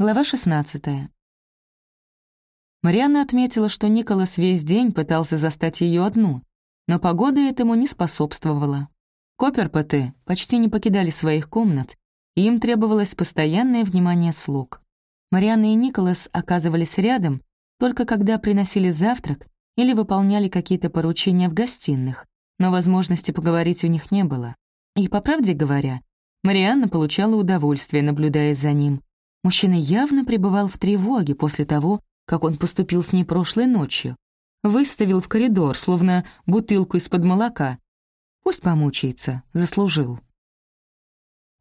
Глава 16. Марианна отметила, что Николас весь день пытался застать ее одну, но погода этому не способствовала. Копперпоты почти не покидали своих комнат, и им требовалось постоянное внимание слуг. Марианна и Николас оказывались рядом только когда приносили завтрак или выполняли какие-то поручения в гостиных, но возможности поговорить у них не было. И, по правде говоря, Марианна получала удовольствие, наблюдая за ним, Мужчина явно пребывал в тревоге после того, как он поступил с ней прошлой ночью. Выставил в коридор, словно бутылку из-под молока. Пусть помучается, заслужил.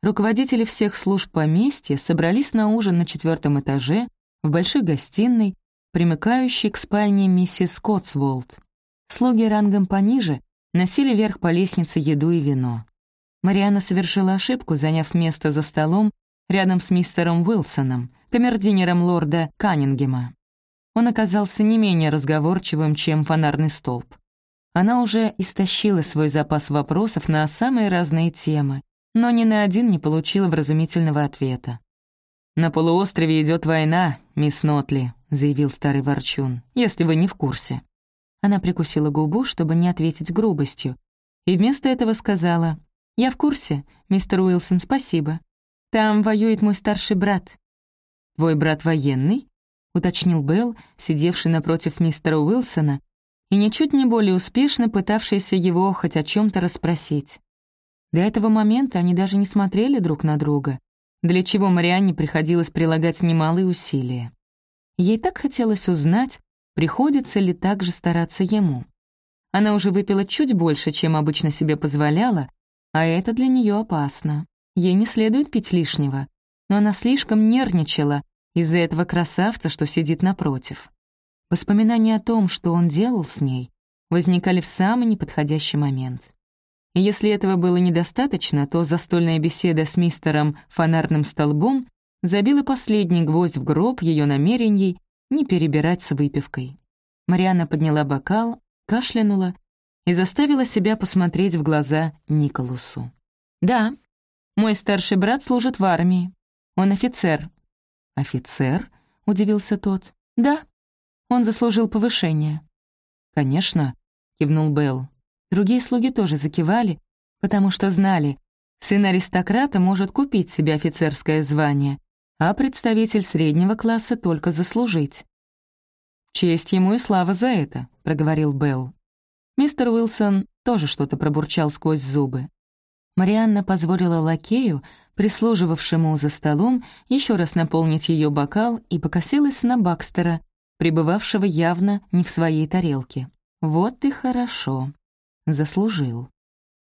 Руководители всех служб поместья собрались на ужин на четвертом этаже в большой гостиной, примыкающей к спальне миссис Котсволд. Слуги рангом пониже носили вверх по лестнице еду и вино. Мариана совершила ошибку, заняв место за столом рядом с мистером Уилсоном, камердинером лорда Каннингема. Он оказался не менее разговорчивым, чем фонарный столб. Она уже истощила свой запас вопросов на самые разные темы, но ни на один не получила вразумительного ответа. «На полуострове идет война, мисс Нотли», — заявил старый ворчун, «если вы не в курсе». Она прикусила губу, чтобы не ответить грубостью, и вместо этого сказала, «Я в курсе, мистер Уилсон, спасибо. Там воюет мой старший брат». «Твой брат военный?» — уточнил Белл, сидевший напротив мистера Уилсона и ничуть не более успешно пытавшийся его хоть о чем то расспросить. До этого момента они даже не смотрели друг на друга, для чего Марианне приходилось прилагать немалые усилия. Ей так хотелось узнать, приходится ли так же стараться ему. Она уже выпила чуть больше, чем обычно себе позволяла, а это для нее опасно. Ей не следует пить лишнего, но она слишком нервничала из-за этого красавца, что сидит напротив. Воспоминания о том, что он делал с ней, возникали в самый неподходящий момент. И если этого было недостаточно, то застольная беседа с мистером фонарным столбом забила последний гвоздь в гроб ее намерений не перебирать с выпивкой. Марианна подняла бокал, кашлянула и заставила себя посмотреть в глаза Николасу. Да, мой старший брат служит в армии. Он офицер». «Офицер?» — удивился тот. «Да. Он заслужил повышение». «Конечно», — кивнул Белл. Другие слуги тоже закивали, потому что знали, сын аристократа может купить себе офицерское звание, а представитель среднего класса только заслужить. «Честь ему и слава за это», — проговорил Белл. Мистер Уилсон тоже что-то пробурчал сквозь зубы. Марианна позволила лакею, прислуживавшему за столом, еще раз наполнить ее бокал и покосилась на Бакстера, пребывавшего явно не в своей тарелке. Вот и хорошо. Заслужил.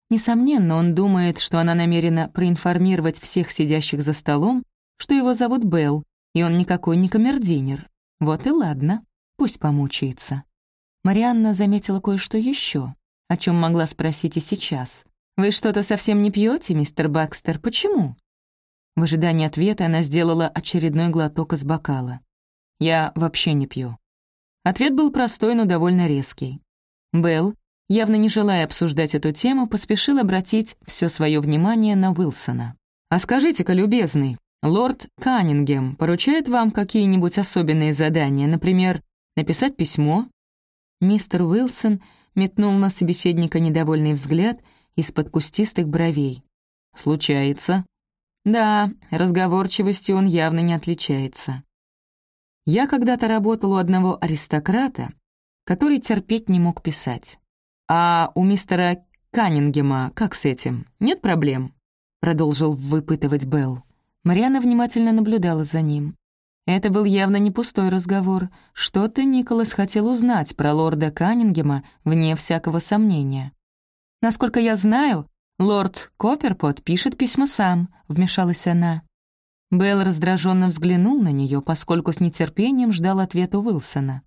Несомненно, он думает, что она намерена проинформировать всех сидящих за столом, что его зовут Белл, и он никакой не камердинер. Вот и ладно, пусть помучается. Марианна заметила кое-что еще, о чем могла спросить и сейчас. «Вы что-то совсем не пьете, мистер Бакстер? Почему?» В ожидании ответа она сделала очередной глоток из бокала. «Я вообще не пью». Ответ был простой, но довольно резкий. Белл, явно не желая обсуждать эту тему, поспешил обратить все свое внимание на Уилсона. «А скажите-ка, любезный, лорд Каннингем поручает вам какие-нибудь особенные задания, например, написать письмо?» Мистер Уилсон метнул на собеседника недовольный взгляд — из-под кустистых бровей. «Случается?» «Да, разговорчивостью он явно не отличается. Я когда-то работал у одного аристократа, который терпеть не мог писать. А у мистера Каннингема как с этим? Нет проблем?» Продолжил выпытывать Белл. Мариана внимательно наблюдала за ним. Это был явно не пустой разговор. Что-то Николас хотел узнать про лорда Каннингема, вне всякого сомнения. «Насколько я знаю, лорд Копперпот пишет письма сам», — вмешалась она. Белл раздраженно взглянул на нее, поскольку с нетерпением ждал ответа Уилсона.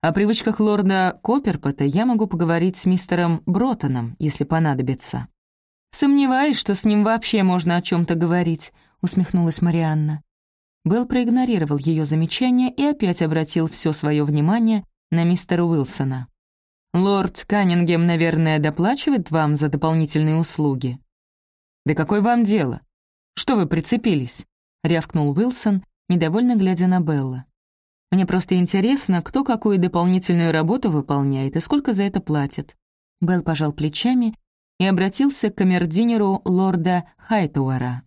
О привычках лорда Копперпота я могу поговорить с мистером Бротоном, если понадобится. «Сомневаюсь, что с ним вообще можно о чем то говорить», — усмехнулась Марианна. Белл проигнорировал ее замечание и опять обратил все свое внимание на мистера Уилсона. Лорд Каннингем, наверное, доплачивает вам за дополнительные услуги?» «Да какое вам дело? Что вы прицепились?» — рявкнул Уилсон, недовольно глядя на Белла. «Мне просто интересно, кто какую дополнительную работу выполняет и сколько за это платят». Белл пожал плечами и обратился к камердинеру лорда Хайтуара.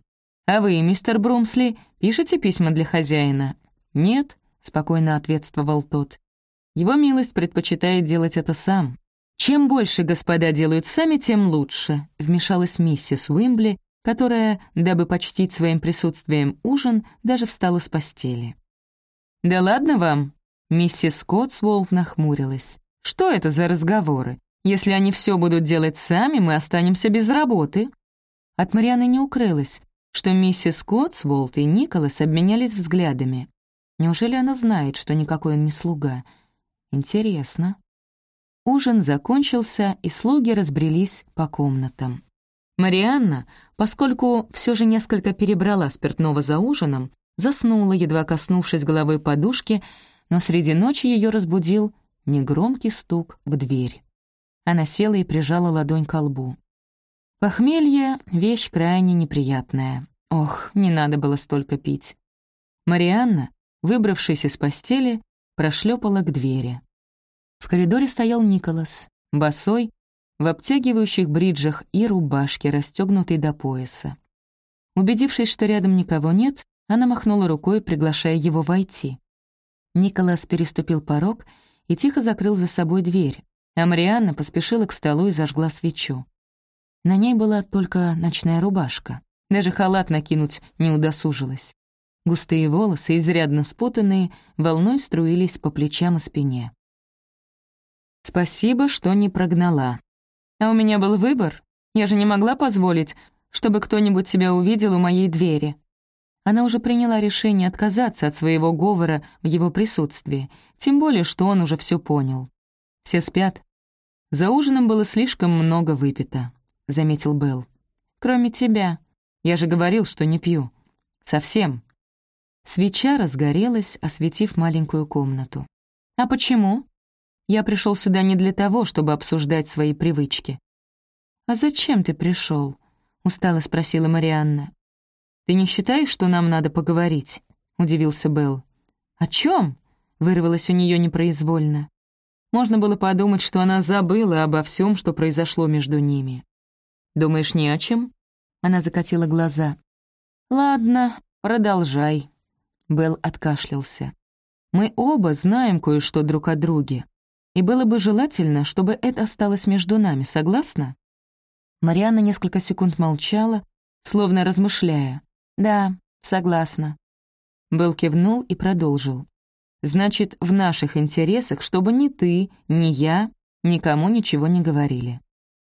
«А вы, мистер Брумсли, пишете письма для хозяина?» «Нет», — спокойно ответствовал тот. «Его милость предпочитает делать это сам». «Чем больше господа делают сами, тем лучше», — вмешалась миссис Уимбли, которая, дабы почтить своим присутствием ужин, даже встала с постели. «Да ладно вам!» — миссис Котсволд нахмурилась. «Что это за разговоры? Если они все будут делать сами, мы останемся без работы». От Марианы не укрылось, что миссис Котсволд и Николас обменялись взглядами. Неужели она знает, что никакой он не слуга? Интересно. Ужин закончился, и слуги разбрелись по комнатам. Марианна, поскольку все же несколько перебрала спиртного за ужином, заснула, едва коснувшись головой подушки, но среди ночи ее разбудил негромкий стук в дверь. Она села и прижала ладонь к лбу. Похмелье — вещь крайне неприятная. Ох, не надо было столько пить. Марианна, выбравшись из постели, прошлепала к двери. В коридоре стоял Николас, босой, в обтягивающих бриджах и рубашке, расстегнутой до пояса. Убедившись, что рядом никого нет, она махнула рукой, приглашая его войти. Николас переступил порог и тихо закрыл за собой дверь, а Марианна поспешила к столу и зажгла свечу. На ней была только ночная рубашка. Даже халат накинуть не удосужилась. Густые волосы, изрядно спутанные, волной струились по плечам и спине. «Спасибо, что не прогнала. А у меня был выбор. Я же не могла позволить, чтобы кто-нибудь тебя увидел у моей двери». Она уже приняла решение отказаться от своего говора в его присутствии, тем более, что он уже все понял. Все спят. За ужином было слишком много выпито, — заметил Белл. Кроме тебя. Я же говорил, что не пью. Совсем. Свеча разгорелась, осветив маленькую комнату. А почему? Я пришел сюда не для того, чтобы обсуждать свои привычки. «А зачем ты пришел? устало спросила Марианна. «Ты не считаешь, что нам надо поговорить?» — удивился Белл. «О чем? вырвалось у нее непроизвольно. Можно было подумать, что она забыла обо всем, что произошло между ними. «Думаешь, не о чем?» Она закатила глаза. «Ладно, продолжай». Белл откашлялся. «Мы оба знаем кое-что друг о друге, и было бы желательно, чтобы это осталось между нами, согласна?» Марианна несколько секунд молчала, словно размышляя. «Да, согласна». Белл кивнул и продолжил. Значит, в наших интересах, чтобы ни ты, ни я никому ничего не говорили.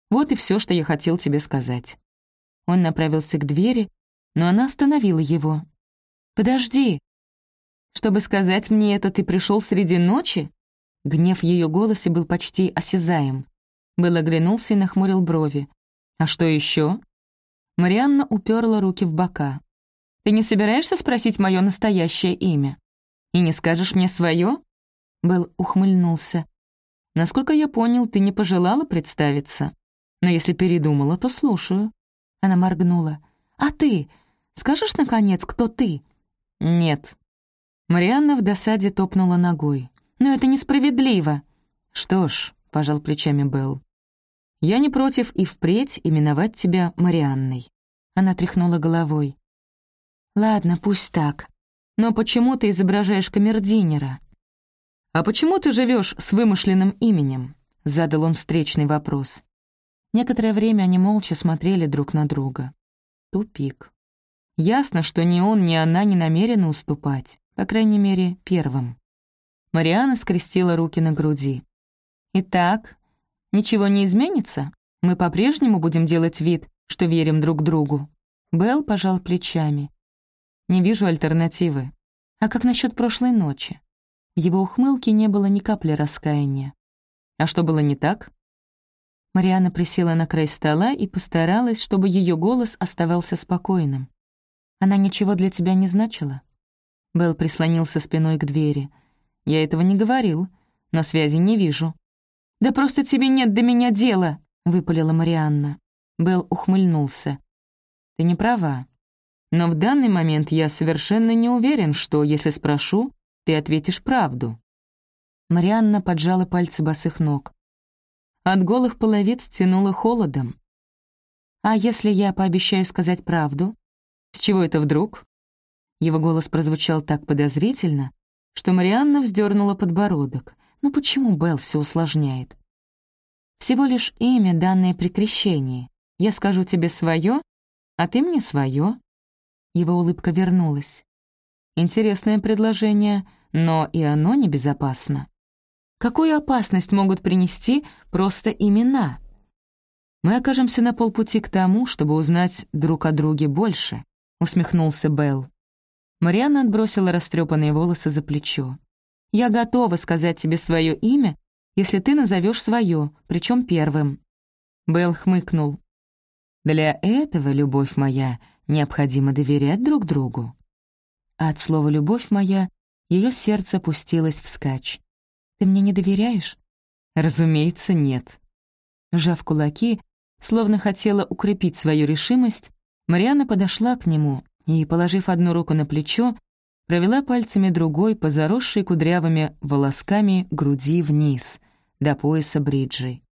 Вот и все, что я хотел тебе сказать». Он направился к двери, но она остановила его. «Подожди. Чтобы сказать мне это, ты пришел среди ночи?» Гнев в ее голосе был почти осязаем. Был оглянулся и нахмурил брови. «А что еще? Марианна уперла руки в бока. «Ты не собираешься спросить мое настоящее имя?» И не скажешь мне свое? Белл ухмыльнулся. Насколько я понял, ты не пожелала представиться. Но если передумала, то слушаю. Она моргнула. А ты? Скажешь, наконец, кто ты? Нет. Марианна в досаде топнула ногой. Но это несправедливо. Что ж, пожал плечами Белл. Я не против и впредь именовать тебя Марианной. Она тряхнула головой. Ладно, пусть так. Но почему ты изображаешь камердинера? «А почему ты живешь с вымышленным именем?» — задал он встречный вопрос. Некоторое время они молча смотрели друг на друга. Тупик. Ясно, что ни он, ни она не намерены уступать, по крайней мере, первым. Мариана скрестила руки на груди. «Итак, ничего не изменится? Мы по-прежнему будем делать вид, что верим друг другу?» Белл пожал плечами. Не вижу альтернативы. А как насчет прошлой ночи? В его ухмылке не было ни капли раскаяния. А что было не так? Мариана присела на край стола и постаралась, чтобы ее голос оставался спокойным. «Она ничего для тебя не значила?» Белл прислонился спиной к двери. «Я этого не говорил, но связи не вижу». «Да просто тебе нет до меня дела!» — выпалила Марианна. Белл ухмыльнулся. «Ты не права. Но в данный момент я совершенно не уверен, что, если спрошу, ты ответишь правду». Марианна поджала пальцы босых ног. От голых половиц тянуло холодом. «А если я пообещаю сказать правду? С чего это вдруг?» Его голос прозвучал так подозрительно, что Марианна вздернула подбородок. «Ну почему Белл все усложняет?» «Всего лишь имя, данное при крещении. Я скажу тебе свое, а ты мне свое. Его улыбка вернулась. Интересное предложение, но и оно небезопасно. Какую опасность могут принести просто имена? Мы окажемся на полпути к тому, чтобы узнать друг о друге больше, усмехнулся Белл. Марианна отбросила растрепанные волосы за плечо. «Я готова сказать тебе свое имя, если ты назовешь свое, причем первым». Белл хмыкнул. «Для этого, любовь моя, необходимо доверять друг другу». от слова «любовь моя» ее сердце пустилось вскачь. «Ты мне не доверяешь?» «Разумеется, нет». Сжав кулаки, словно хотела укрепить свою решимость, Марианна подошла к нему и, положив одну руку на плечо, провела пальцами другой по заросшей кудрявыми волосками груди вниз, до пояса бриджей.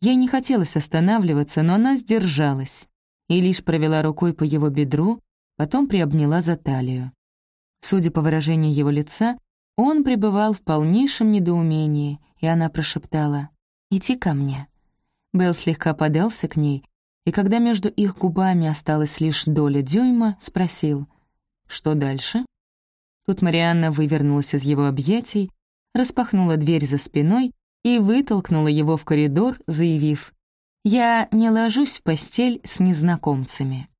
Ей не хотелось останавливаться, но она сдержалась и лишь провела рукой по его бедру, потом приобняла за талию. Судя по выражению его лица, он пребывал в полнейшем недоумении, и она прошептала «Иди ко мне». Белл слегка подался к ней, и когда между их губами осталась лишь доля дюйма, спросил «Что дальше?». Тут Марианна вывернулась из его объятий, распахнула дверь за спиной и вытолкнула его в коридор, заявив «Я не ложусь в постель с незнакомцами».